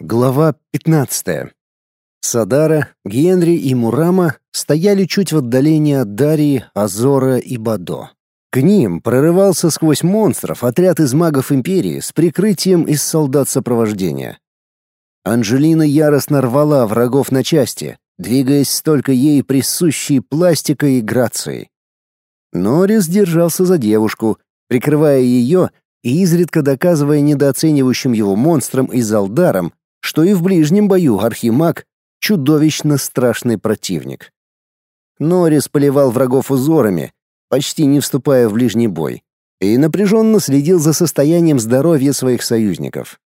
Глава 15. Садара, Генри и Мурама стояли чуть в отдалении от Дарии, Азора и Бадо. К ним прорывался сквозь монстров отряд из магов Империи с прикрытием из солдат сопровождения. Анжелина яростно рвала врагов на части, двигаясь столько ей присущей пластикой и грацией. Норрис держался за девушку, прикрывая ее и изредка доказывая недооценивающим его монстрам и залдарам, что и в ближнем бою архимаг — чудовищно страшный противник. Норрис поливал врагов узорами, почти не вступая в ближний бой, и напряженно следил за состоянием здоровья своих союзников.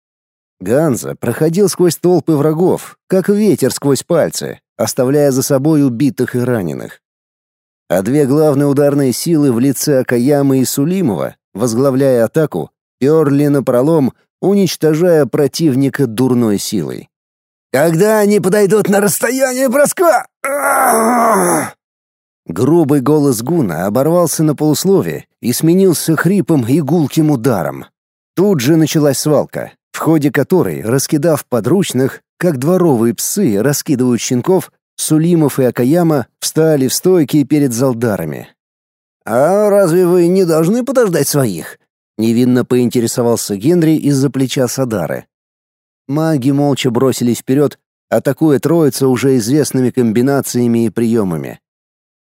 Ганза проходил сквозь толпы врагов, как ветер сквозь пальцы, оставляя за собой убитых и раненых. А две главные ударные силы в лице Акаямы и Сулимова, возглавляя атаку, перли на пролом уничтожая противника дурной силой. «Когда они подойдут на расстояние броска?» Грубый голос Гуна оборвался на полуслове и сменился хрипом и гулким ударом. Тут же началась свалка, в ходе которой, раскидав подручных, как дворовые псы раскидывают щенков, Сулимов и Акаяма встали в стойки перед залдарами. «А разве вы не должны подождать своих? Невинно поинтересовался Генри из-за плеча Садары. Маги молча бросились вперед, атакуя троицу уже известными комбинациями и приемами.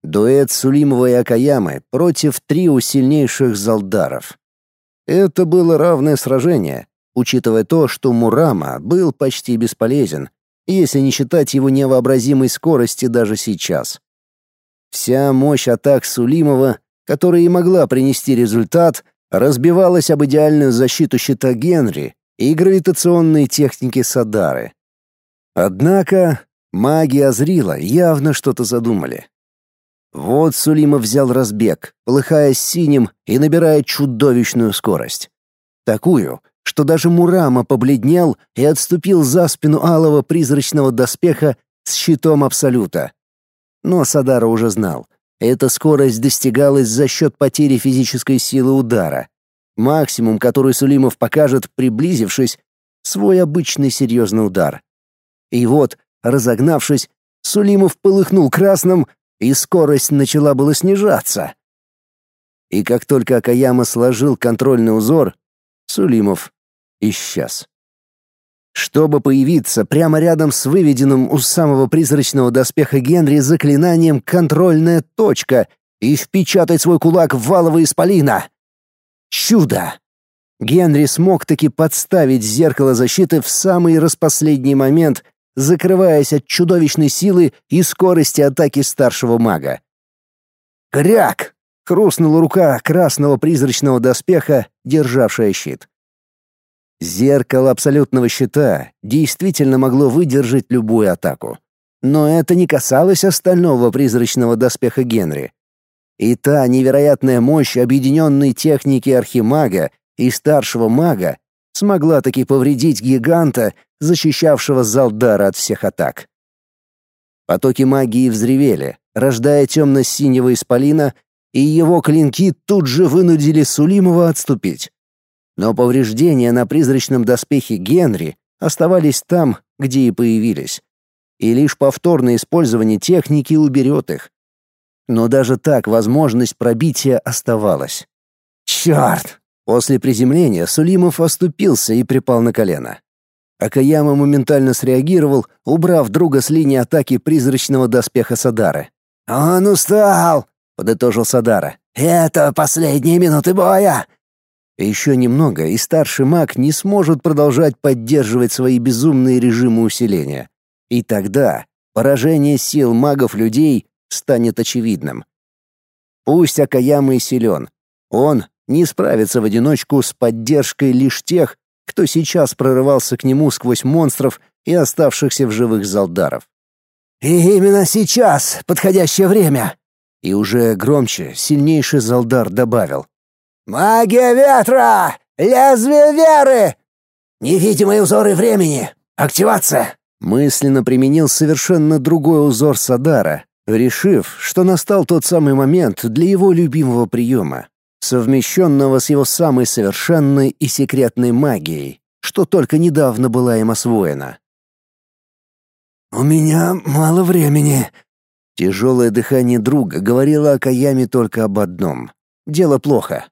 Дуэт Сулимова и Акаямы против трио сильнейших залдаров. Это было равное сражение, учитывая то, что Мурама был почти бесполезен, если не считать его невообразимой скорости даже сейчас. Вся мощь атак Сулимова, которая и могла принести результат — разбивалась об идеальную защиту щита Генри и гравитационные техники Садары. Однако маги Азрила явно что-то задумали. Вот Сулимов взял разбег, полыхая синим и набирая чудовищную скорость. Такую, что даже Мурама побледнел и отступил за спину алого призрачного доспеха с щитом Абсолюта. Но Садара уже знал — эта скорость достигалась за счет потери физической силы удара. Максимум, который Сулимов покажет, приблизившись, свой обычный серьезный удар. И вот, разогнавшись, Сулимов полыхнул красным, и скорость начала было снижаться. И как только Акаяма сложил контрольный узор, Сулимов исчез чтобы появиться прямо рядом с выведенным у самого призрачного доспеха Генри заклинанием «Контрольная точка» и впечатать свой кулак в валовое исполина. Чудо! Генри смог таки подставить зеркало защиты в самый распоследний момент, закрываясь от чудовищной силы и скорости атаки старшего мага. «Кряк!» — хрустнула рука красного призрачного доспеха, державшая щит. Зеркало абсолютного щита действительно могло выдержать любую атаку. Но это не касалось остального призрачного доспеха Генри. И та невероятная мощь объединенной техники Архимага и старшего мага смогла таки повредить гиганта, защищавшего Залдара от всех атак. Потоки магии взревели, рождая темно-синего исполина, и его клинки тут же вынудили Сулимова отступить но повреждения на призрачном доспехе Генри оставались там, где и появились. И лишь повторное использование техники уберет их. Но даже так возможность пробития оставалась. Черт! После приземления Сулимов оступился и припал на колено. Акаяма моментально среагировал, убрав друга с линии атаки призрачного доспеха Садары. «Он устал!» — подытожил Садара. «Это последние минуты боя! Еще немного, и старший маг не сможет продолжать поддерживать свои безумные режимы усиления. И тогда поражение сил магов-людей станет очевидным. Пусть Акаяма и силен, он не справится в одиночку с поддержкой лишь тех, кто сейчас прорывался к нему сквозь монстров и оставшихся в живых залдаров. «И именно сейчас подходящее время!» И уже громче сильнейший залдар добавил. «Магия ветра! Лезвие веры! Невидимые узоры времени! Активация!» Мысленно применил совершенно другой узор Садара, решив, что настал тот самый момент для его любимого приема, совмещенного с его самой совершенной и секретной магией, что только недавно была им освоена. «У меня мало времени». Тяжелое дыхание друга говорило о Каяме только об одном. Дело плохо.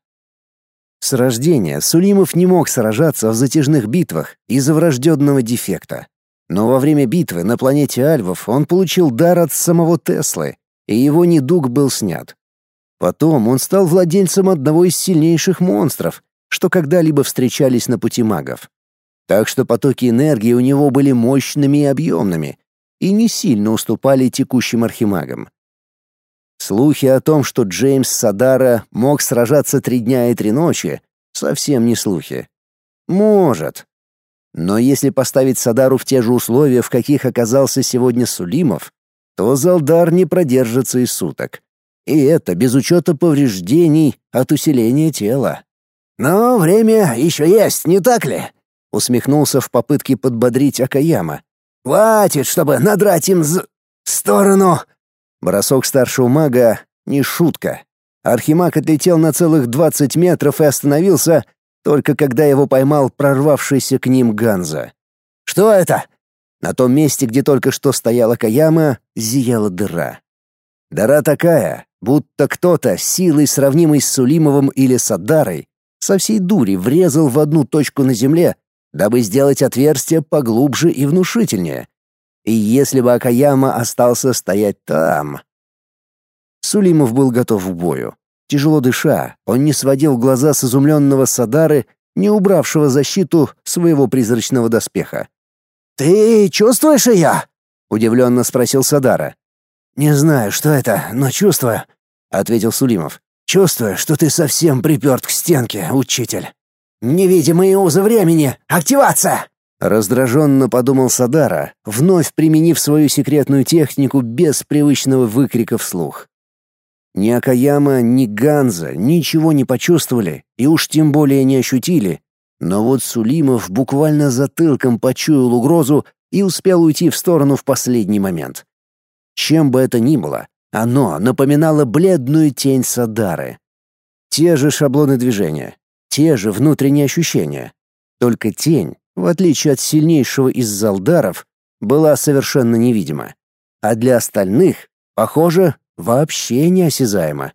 С рождения Сулимов не мог сражаться в затяжных битвах из-за врожденного дефекта. Но во время битвы на планете Альвов он получил дар от самого Теслы, и его недуг был снят. Потом он стал владельцем одного из сильнейших монстров, что когда-либо встречались на пути магов. Так что потоки энергии у него были мощными и объемными, и не сильно уступали текущим архимагам. Слухи о том, что Джеймс Садара мог сражаться три дня и три ночи, совсем не слухи. Может. Но если поставить Садару в те же условия, в каких оказался сегодня Сулимов, то Залдар не продержится и суток. И это без учета повреждений от усиления тела. «Но время еще есть, не так ли?» — усмехнулся в попытке подбодрить Акаяма. «Хватит, чтобы надрать им з... сторону!» Бросок старшего мага — не шутка. Архимаг отлетел на целых двадцать метров и остановился, только когда его поймал прорвавшийся к ним Ганза. «Что это?» На том месте, где только что стояла Каяма, зияла дыра. Дыра такая, будто кто-то, силой сравнимой с Сулимовым или Садарой, со всей дури врезал в одну точку на земле, дабы сделать отверстие поглубже и внушительнее. И если бы Акаяма остался стоять там... Сулимов был готов к бою. Тяжело дыша, он не сводил глаза с изумленного Садары, не убравшего защиту своего призрачного доспеха. «Ты чувствуешь ее?» — удивленно спросил Садара. «Не знаю, что это, но чувствую», — ответил Сулимов. «Чувствую, что ты совсем приперт к стенке, учитель. Невидимые узы времени! Активация!» Раздраженно подумал Садара, вновь применив свою секретную технику без привычного выкрика вслух. Ни Акаяма, ни Ганза ничего не почувствовали и уж тем более не ощутили, но вот Сулимов буквально затылком почуял угрозу и успел уйти в сторону в последний момент. Чем бы это ни было, оно напоминало бледную тень Садары. Те же шаблоны движения, те же внутренние ощущения. Только тень, в отличие от сильнейшего из залдаров, была совершенно невидима. А для остальных, похоже, вообще неосязаема.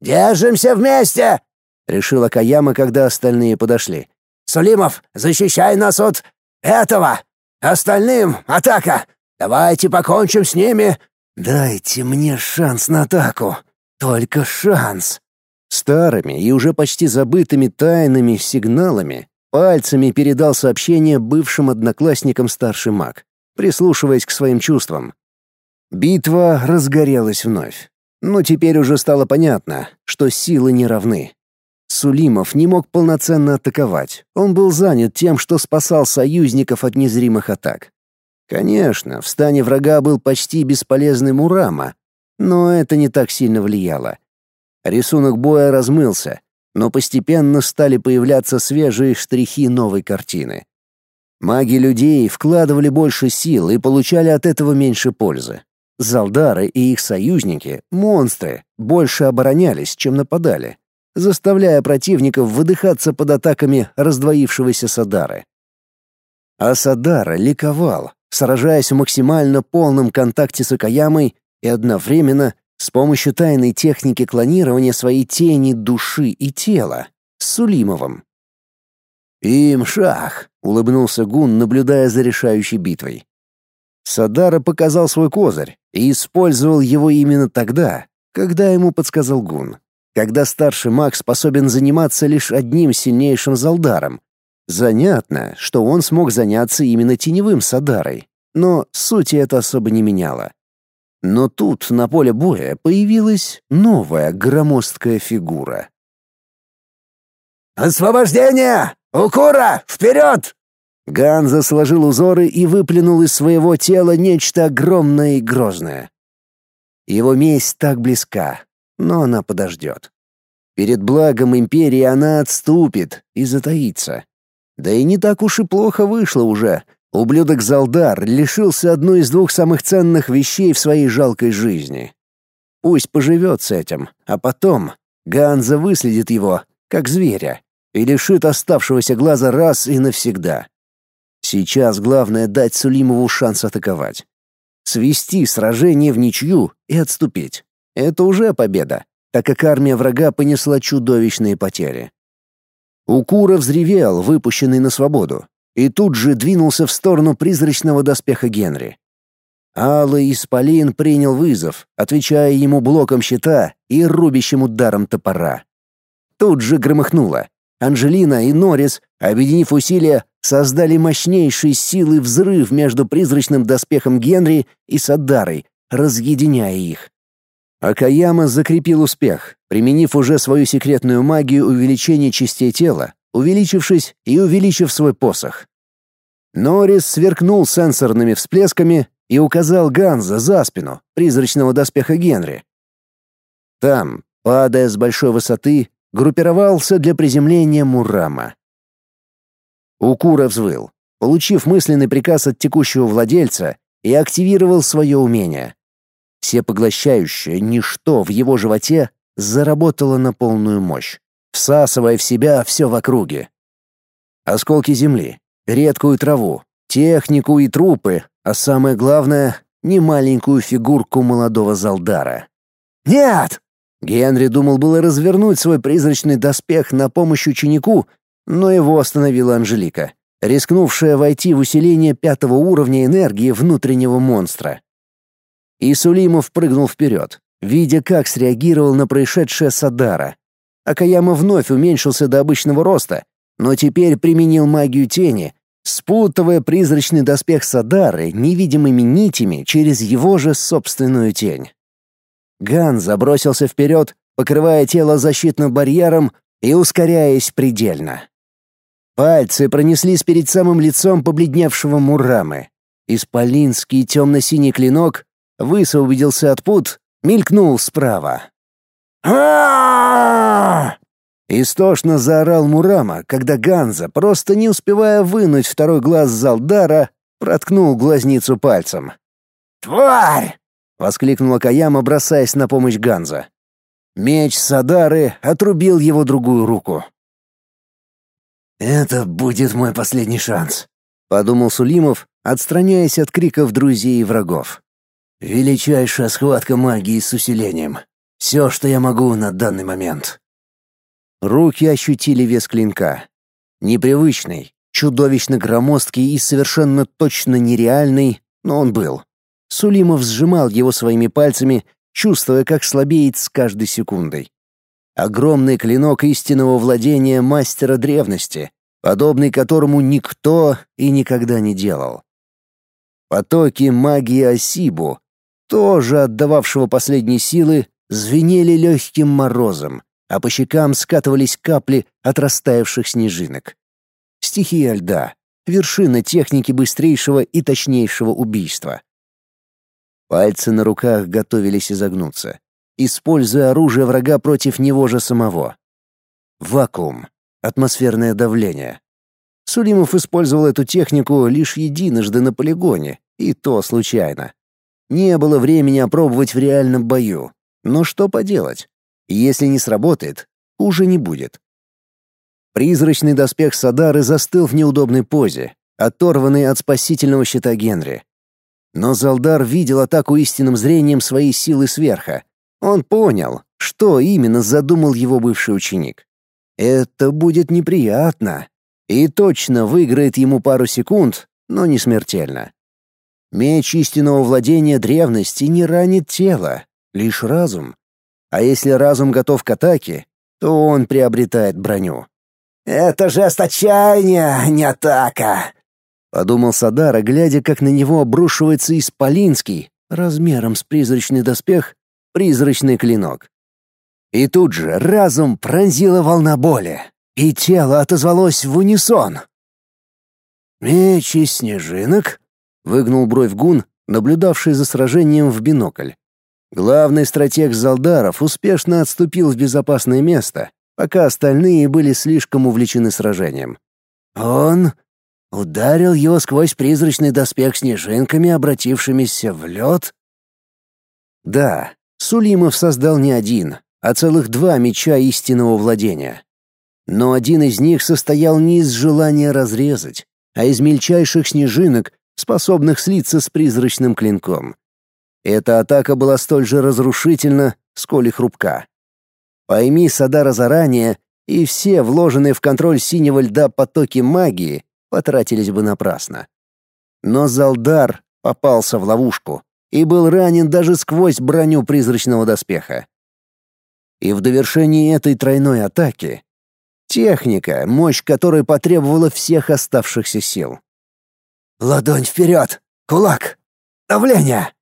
«Держимся вместе!» — решила Каяма, когда остальные подошли. «Сулимов, защищай нас от этого! Остальным — атака! Давайте покончим с ними!» «Дайте мне шанс на атаку! Только шанс!» Старыми и уже почти забытыми тайными сигналами пальцами передал сообщение бывшим одноклассникам старший маг, прислушиваясь к своим чувствам. Битва разгорелась вновь. Но теперь уже стало понятно, что силы не равны. Сулимов не мог полноценно атаковать. Он был занят тем, что спасал союзников от незримых атак. Конечно, в стане врага был почти бесполезный Мурама, но это не так сильно влияло. Рисунок боя размылся, но постепенно стали появляться свежие штрихи новой картины. Маги людей вкладывали больше сил и получали от этого меньше пользы. Залдары и их союзники, монстры, больше оборонялись, чем нападали, заставляя противников выдыхаться под атаками раздвоившегося Садары. А Садара ликовал, сражаясь в максимально полном контакте с Акаямой и одновременно с помощью тайной техники клонирования своей тени души и тела с Сулимовым. «Им шах!» — улыбнулся Гун, наблюдая за решающей битвой. Садара показал свой козырь и использовал его именно тогда, когда ему подсказал Гун. Когда старший маг способен заниматься лишь одним сильнейшим залдаром. Занятно, что он смог заняться именно теневым Садарой, но сути это особо не меняло. Но тут на поле боя появилась новая громоздкая фигура. «Освобождение! Укура! Вперед!» Ганза сложил узоры и выплюнул из своего тела нечто огромное и грозное. Его месть так близка, но она подождет. Перед благом империи она отступит и затаится. Да и не так уж и плохо вышло уже. Ублюдок Залдар лишился одной из двух самых ценных вещей в своей жалкой жизни. Пусть поживет с этим, а потом Ганза выследит его, как зверя, и лишит оставшегося глаза раз и навсегда. Сейчас главное дать Сулимову шанс атаковать. Свести сражение в ничью и отступить. Это уже победа, так как армия врага понесла чудовищные потери. Укура взревел, выпущенный на свободу, и тут же двинулся в сторону призрачного доспеха Генри. Алый Исполин принял вызов, отвечая ему блоком щита и рубящим ударом топора. Тут же громыхнуло. Анжелина и Норрис, объединив усилия, создали мощнейший силы взрыв между призрачным доспехом Генри и Садарой, разъединяя их. Акаяма закрепил успех, применив уже свою секретную магию увеличения частей тела, увеличившись и увеличив свой посох. Норрис сверкнул сенсорными всплесками и указал Ганза за спину призрачного доспеха Генри. Там, падая с большой высоты, группировался для приземления Мурама. Укура взвыл, получив мысленный приказ от текущего владельца, и активировал свое умение. Всепоглощающее ничто в его животе заработало на полную мощь, всасывая в себя все в округе. Осколки земли, редкую траву, технику и трупы, а самое главное — немаленькую фигурку молодого Залдара. «Нет!» Генри думал было развернуть свой призрачный доспех на помощь ученику, но его остановила Анжелика, рискнувшая войти в усиление пятого уровня энергии внутреннего монстра. И Сулимов прыгнул вперед, видя, как среагировал на происшедшее Садара. Акаяма вновь уменьшился до обычного роста, но теперь применил магию тени, спутывая призрачный доспех Садары невидимыми нитями через его же собственную тень. Ган забросился вперед, покрывая тело защитным барьером и ускоряясь предельно. Пальцы пронеслись перед самым лицом побледневшего Мурамы. Исполинский темно-синий клинок высвободился от пут, мелькнул справа. А Истошно заорал Мурама, когда Ганза, просто не успевая вынуть второй глаз Залдара, проткнул глазницу пальцем. «Тварь!» — воскликнула Каяма, бросаясь на помощь Ганза. Меч Садары отрубил его другую руку. «Это будет мой последний шанс», — подумал Сулимов, отстраняясь от криков друзей и врагов. «Величайшая схватка магии с усилением. Все, что я могу на данный момент». Руки ощутили вес клинка. Непривычный, чудовищно громоздкий и совершенно точно нереальный, но он был. Сулимов сжимал его своими пальцами, чувствуя, как слабеет с каждой секундой. Огромный клинок истинного владения мастера древности, подобный которому никто и никогда не делал. Потоки магии Асибу, тоже отдававшего последние силы, звенели легким морозом, а по щекам скатывались капли от растаявших снежинок. Стихия льда — вершина техники быстрейшего и точнейшего убийства. Пальцы на руках готовились изогнуться, используя оружие врага против него же самого. Вакуум, атмосферное давление. Сулимов использовал эту технику лишь единожды на полигоне, и то случайно. Не было времени опробовать в реальном бою. Но что поделать? Если не сработает, хуже не будет. Призрачный доспех Садары застыл в неудобной позе, оторванный от спасительного щита Генри. Но Залдар видел атаку истинным зрением своей силы сверха. Он понял, что именно задумал его бывший ученик. Это будет неприятно. И точно выиграет ему пару секунд, но не смертельно. Меч истинного владения древности не ранит тело, лишь разум. А если разум готов к атаке, то он приобретает броню. «Это жест отчаяния, а не атака!» — подумал Садара, глядя, как на него обрушивается Исполинский, размером с призрачный доспех, призрачный клинок. И тут же разум пронзила волна боли, и тело отозвалось в унисон. «Меч из снежинок?» — выгнул бровь Гун, наблюдавший за сражением в бинокль. Главный стратег Залдаров успешно отступил в безопасное место, пока остальные были слишком увлечены сражением. Он ударил его сквозь призрачный доспех снежинками, обратившимися в лед? Да, Сулимов создал не один, а целых два меча истинного владения. Но один из них состоял не из желания разрезать, а из мельчайших снежинок, способных слиться с призрачным клинком. Эта атака была столь же разрушительна, сколь и хрупка. Пойми Садара заранее, и все вложенные в контроль синего льда потоки магии потратились бы напрасно. Но Залдар попался в ловушку и был ранен даже сквозь броню призрачного доспеха. И в довершении этой тройной атаки техника, мощь которой потребовала всех оставшихся сил. «Ладонь вперед! Кулак! Давление!»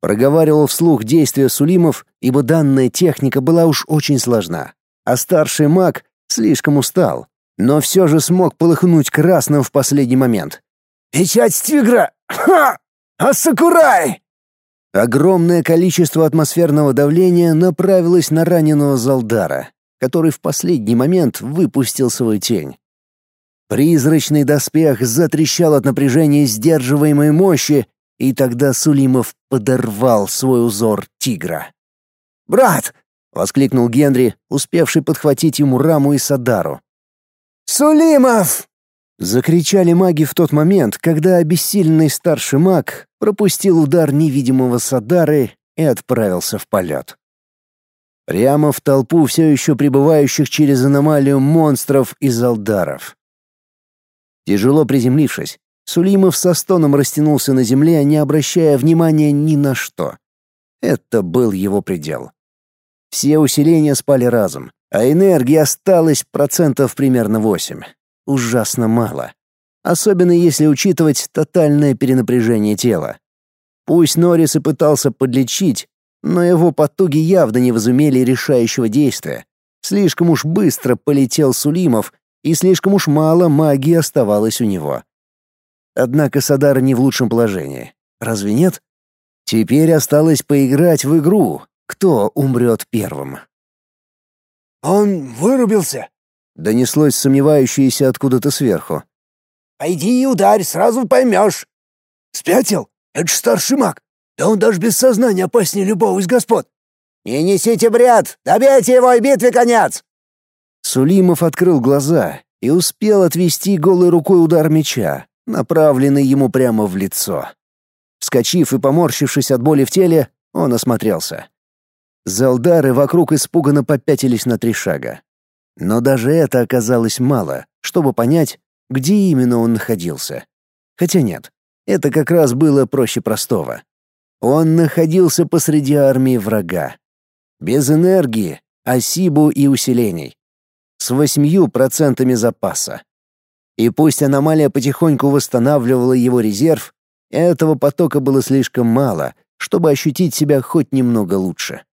Проговаривал вслух действия Сулимов, ибо данная техника была уж очень сложна, а старший маг слишком устал, но все же смог полыхнуть красным в последний момент. «Печать тигра! Ха! Асакурай!» Огромное количество атмосферного давления направилось на раненого Залдара, который в последний момент выпустил свою тень. Призрачный доспех затрещал от напряжения сдерживаемой мощи, и тогда Сулимов подорвал свой узор тигра. «Брат!» — воскликнул Генри, успевший подхватить ему раму и Садару. «Сулимов!» Закричали маги в тот момент, когда обессиленный старший маг пропустил удар невидимого Садары и отправился в полет. Прямо в толпу все еще пребывающих через аномалию монстров и залдаров. Тяжело приземлившись, Сулимов со стоном растянулся на земле, не обращая внимания ни на что. Это был его предел. Все усиления спали разом, а энергии осталось процентов примерно восемь. Ужасно мало. Особенно если учитывать тотальное перенапряжение тела. Пусть Норрис и пытался подлечить, но его потуги явно не возымели решающего действия. Слишком уж быстро полетел Сулимов, и слишком уж мало магии оставалось у него. Однако Садар не в лучшем положении. Разве нет? Теперь осталось поиграть в игру, кто умрет первым. «Он вырубился!» — донеслось сомневающееся откуда-то сверху. «Пойди и ударь, сразу поймешь!» «Спятил? Это ж старший маг! Да он даже без сознания опаснее любого из господ!» «Не несите бред! Добейте его, и битве конец!» Сулимов открыл глаза и успел отвести голой рукой удар меча, направленный ему прямо в лицо. Вскочив и поморщившись от боли в теле, он осмотрелся. Залдары вокруг испуганно попятились на три шага. Но даже это оказалось мало, чтобы понять, где именно он находился. Хотя нет, это как раз было проще простого. Он находился посреди армии врага. Без энергии, осибу и усилений. С восьмью процентами запаса. И пусть аномалия потихоньку восстанавливала его резерв, этого потока было слишком мало, чтобы ощутить себя хоть немного лучше.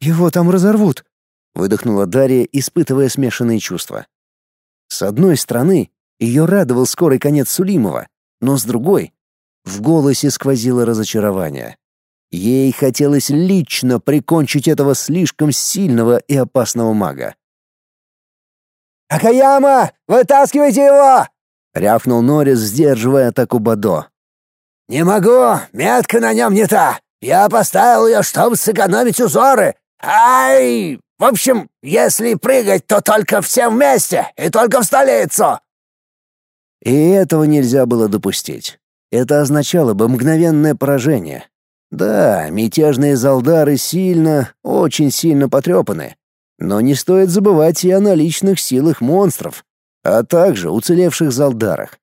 «Его там разорвут», — выдохнула Дарья, испытывая смешанные чувства. С одной стороны, ее радовал скорый конец Сулимова, но с другой — в голосе сквозило разочарование. Ей хотелось лично прикончить этого слишком сильного и опасного мага. «Акаяма, вытаскивайте его!» — рявкнул Норрис, сдерживая атаку Бадо. «Не могу, метка на нем не та. Я поставил ее, чтобы сэкономить узоры, «Ай! В общем, если прыгать, то только все вместе и только в столицу!» И этого нельзя было допустить. Это означало бы мгновенное поражение. Да, мятежные залдары сильно, очень сильно потрепаны. Но не стоит забывать и о наличных силах монстров, а также уцелевших залдарах.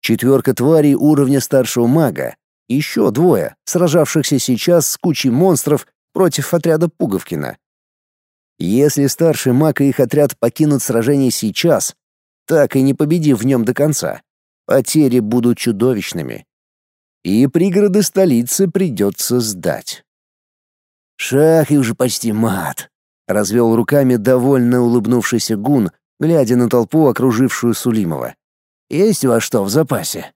Четверка тварей уровня старшего мага, еще двое, сражавшихся сейчас с кучей монстров против отряда Пуговкина. Если старший маг и их отряд покинут сражение сейчас, так и не победив в нем до конца, потери будут чудовищными. И пригороды столицы придется сдать. «Шах и уже почти мат», — развел руками довольно улыбнувшийся гун, глядя на толпу, окружившую Сулимова. «Есть у вас что в запасе?»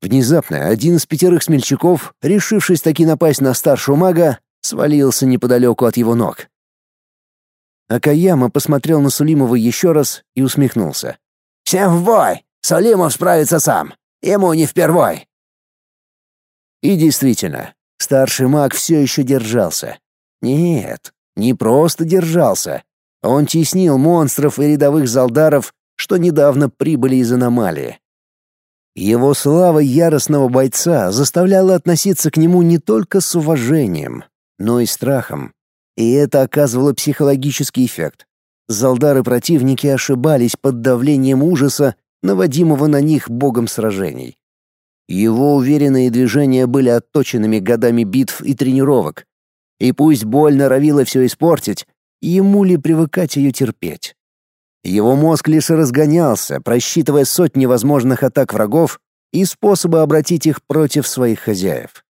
Внезапно один из пятерых смельчаков, решившись таки напасть на старшего мага, свалился неподалеку от его ног. Акаяма посмотрел на Сулимова еще раз и усмехнулся. «Всем в бой! Сулимов справится сам! Ему не впервой!» И действительно, старший маг все еще держался. Нет, не просто держался. Он теснил монстров и рядовых залдаров, что недавно прибыли из аномалии. Его слава яростного бойца заставляла относиться к нему не только с уважением, но и страхом. И это оказывало психологический эффект. Залдары-противники ошибались под давлением ужаса, наводимого на них богом сражений. Его уверенные движения были отточенными годами битв и тренировок. И пусть боль норовила все испортить, ему ли привыкать ее терпеть? Его мозг лишь разгонялся, просчитывая сотни возможных атак врагов и способы обратить их против своих хозяев.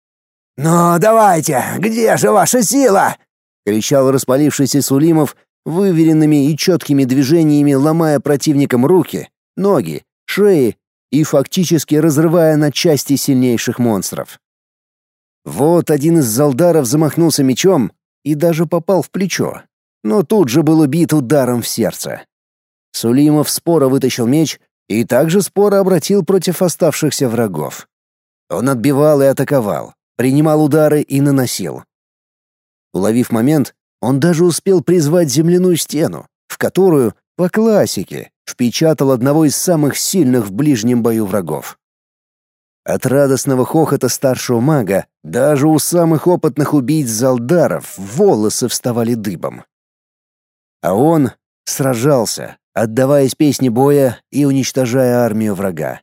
«Ну, давайте, где же ваша сила?» — кричал распалившийся Сулимов, выверенными и четкими движениями ломая противникам руки, ноги, шеи и фактически разрывая на части сильнейших монстров. Вот один из залдаров замахнулся мечом и даже попал в плечо, но тут же был убит ударом в сердце. Сулимов споро вытащил меч и также споро обратил против оставшихся врагов. Он отбивал и атаковал, принимал удары и наносил. Уловив момент, он даже успел призвать земляную стену, в которую, по классике, впечатал одного из самых сильных в ближнем бою врагов. От радостного хохота старшего мага даже у самых опытных убийц Залдаров волосы вставали дыбом. А он сражался, отдаваясь песне боя и уничтожая армию врага.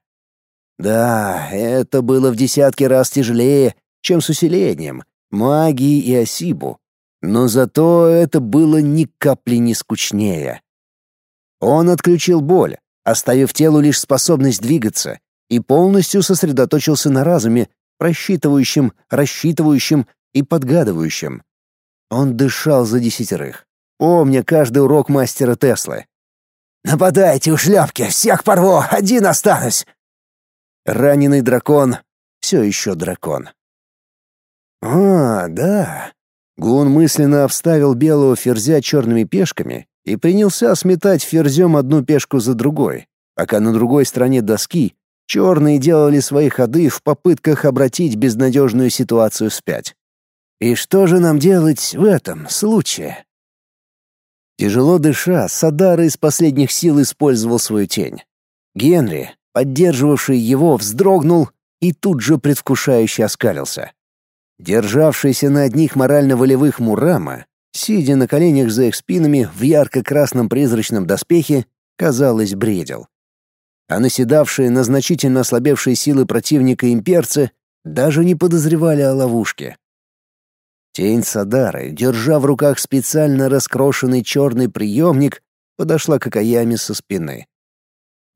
Да, это было в десятки раз тяжелее, чем с усилением, магией и осибу, но зато это было ни капли не скучнее. Он отключил боль, оставив телу лишь способность двигаться, и полностью сосредоточился на разуме, просчитывающем, рассчитывающем и подгадывающем. Он дышал за десятерых, помня каждый урок мастера Теслы. «Нападайте, ушлепки, всех порву, один останусь!» Раненый дракон все еще дракон. «А, да, Гун мысленно обставил белого ферзя черными пешками и принялся сметать ферзем одну пешку за другой, пока на другой стороне доски черные делали свои ходы в попытках обратить безнадежную ситуацию вспять. И что же нам делать в этом случае? Тяжело дыша, Садара из последних сил использовал свою тень. Генри, поддерживавший его, вздрогнул и тут же предвкушающе оскалился. Державшийся на одних морально-волевых Мурама, сидя на коленях за их спинами в ярко-красном призрачном доспехе, казалось, бредил. А наседавшие на значительно ослабевшие силы противника имперцы даже не подозревали о ловушке. Тень Садары, держа в руках специально раскрошенный черный приемник, подошла к Акаяме со спины.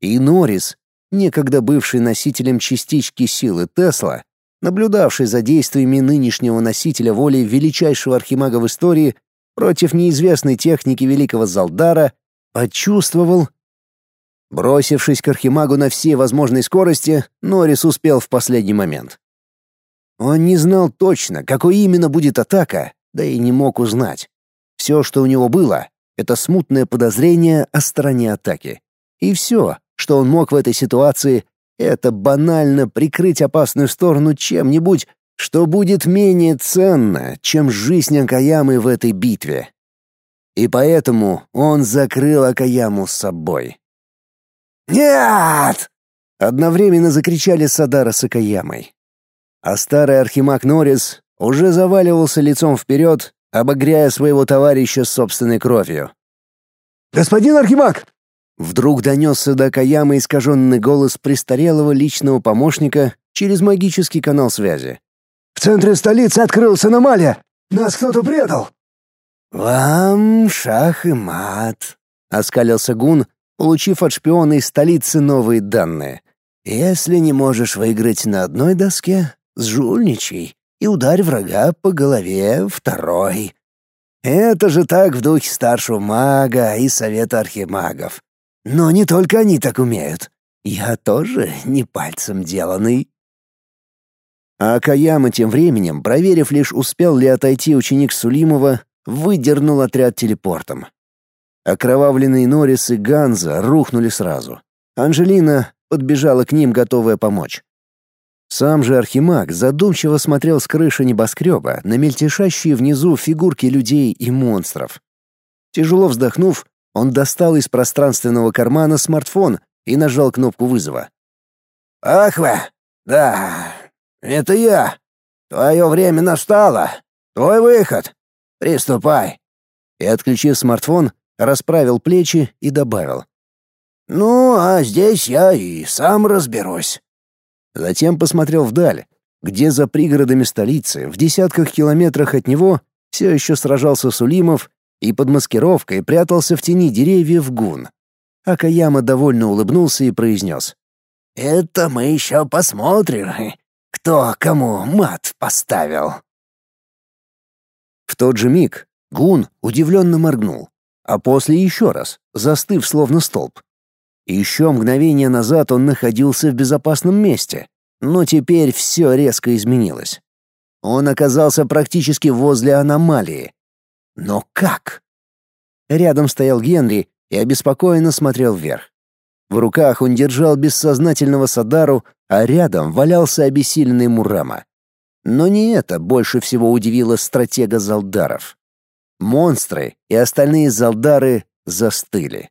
И Норрис, некогда бывший носителем частички силы Тесла, наблюдавший за действиями нынешнего носителя воли величайшего архимага в истории против неизвестной техники великого Залдара, почувствовал... Бросившись к архимагу на все возможной скорости, Норрис успел в последний момент. Он не знал точно, какой именно будет атака, да и не мог узнать. Все, что у него было, это смутное подозрение о стороне атаки. И все, что он мог в этой ситуации, это банально прикрыть опасную сторону чем-нибудь, что будет менее ценно, чем жизнь Акаямы в этой битве. И поэтому он закрыл Акаяму с собой. «Нет!» — одновременно закричали Садара с Акаямой. А старый архимаг Норрис уже заваливался лицом вперед, обогряя своего товарища собственной кровью. «Господин архимаг, Вдруг донесся до Каямы искаженный голос престарелого личного помощника через магический канал связи. «В центре столицы открылась аномалия! Нас кто-то предал!» «Вам шах и мат», — оскалился Гун, получив от шпиона из столицы новые данные. «Если не можешь выиграть на одной доске, сжульничай и ударь врага по голове второй. Это же так в духе старшего мага и совета архимагов. Но не только они так умеют. Я тоже не пальцем деланный. А Каяма тем временем, проверив лишь успел ли отойти ученик Сулимова, выдернул отряд телепортом. Окровавленные Норрис и Ганза рухнули сразу. Анжелина подбежала к ним, готовая помочь. Сам же Архимаг задумчиво смотрел с крыши небоскреба на мельтешащие внизу фигурки людей и монстров. Тяжело вздохнув, он достал из пространственного кармана смартфон и нажал кнопку вызова. «Ахва, да, это я. Твое время настало. Твой выход. Приступай». И, отключив смартфон, расправил плечи и добавил. «Ну, а здесь я и сам разберусь». Затем посмотрел вдаль, где за пригородами столицы, в десятках километрах от него, все еще сражался Сулимов и под маскировкой прятался в тени деревьев гун. Акаяма довольно улыбнулся и произнес. «Это мы еще посмотрим, кто кому мат поставил». В тот же миг гун удивленно моргнул, а после еще раз, застыв словно столб. Еще мгновение назад он находился в безопасном месте, но теперь все резко изменилось. Он оказался практически возле аномалии, но как? Рядом стоял Генри и обеспокоенно смотрел вверх. В руках он держал бессознательного Садару, а рядом валялся обессиленный Мурама. Но не это больше всего удивило стратега Залдаров. Монстры и остальные Залдары застыли.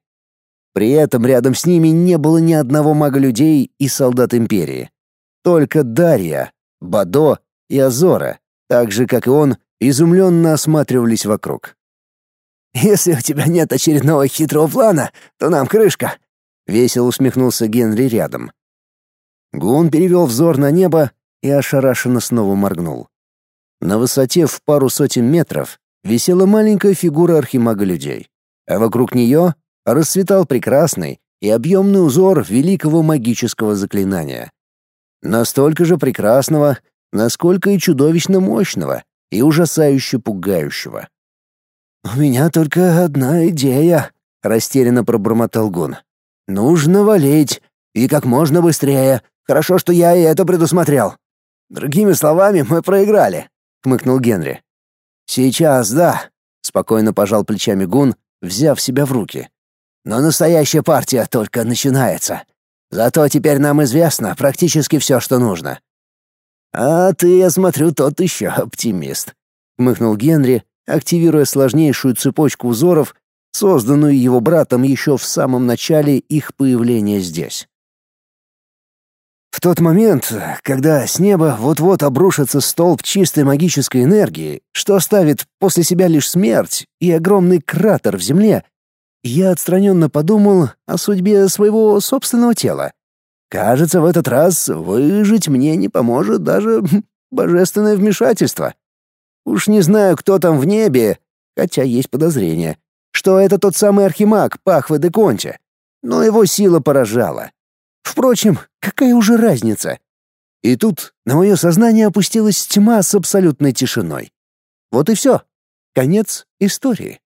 При этом рядом с ними не было ни одного мага-людей и солдат Империи. Только Дарья, Бадо и Азора, так же, как и он, изумленно осматривались вокруг. «Если у тебя нет очередного хитрого плана, то нам крышка», — весело усмехнулся Генри рядом. Гун перевел взор на небо и ошарашенно снова моргнул. На высоте в пару сотен метров висела маленькая фигура архимага людей, а вокруг нее расцветал прекрасный и объемный узор великого магического заклинания. Настолько же прекрасного, насколько и чудовищно мощного, и ужасающе пугающего. «У меня только одна идея», — растерянно пробормотал Гун. «Нужно валить, и как можно быстрее. Хорошо, что я и это предусмотрел. Другими словами, мы проиграли», — хмыкнул Генри. «Сейчас, да», — спокойно пожал плечами Гун, взяв себя в руки. «Но настоящая партия только начинается. Зато теперь нам известно практически все, что нужно. «А ты, я смотрю, тот еще оптимист», — хмыкнул Генри, активируя сложнейшую цепочку узоров, созданную его братом еще в самом начале их появления здесь. В тот момент, когда с неба вот-вот обрушится столб чистой магической энергии, что оставит после себя лишь смерть и огромный кратер в земле, я отстраненно подумал о судьбе своего собственного тела. Кажется, в этот раз выжить мне не поможет даже хм, божественное вмешательство. Уж не знаю, кто там в небе, хотя есть подозрение, что это тот самый архимаг Пахвы де Конте. Но его сила поражала. Впрочем, какая уже разница? И тут на мое сознание опустилась тьма с абсолютной тишиной. Вот и все. Конец истории.